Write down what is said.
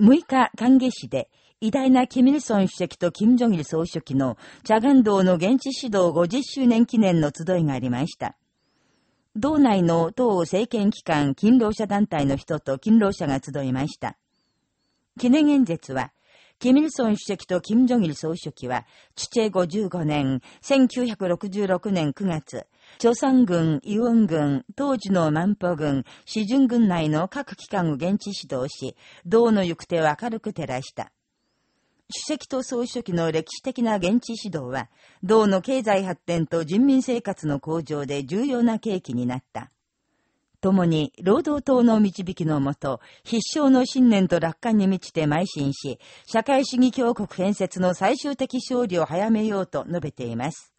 6日、歓迎市で、偉大なキミルソン主席とキム・ジョギル総書記のチャガン道の現地指導50周年記念の集いがありました。道内の党政権機関勤労者団体の人と勤労者が集いました。記念演説は、キミルソン主席とキム・ジョギル総書記は、チチェ55年、1966年9月、朝鮮軍、イウン軍、当時の万歩軍、シジュン軍内の各機関を現地指導し、道の行く手を明るく照らした。主席と総書記の歴史的な現地指導は、道の経済発展と人民生活の向上で重要な契機になった。共に労働党の導きのもと、必勝の信念と楽観に満ちて邁進し、社会主義強国建設の最終的勝利を早めようと述べています。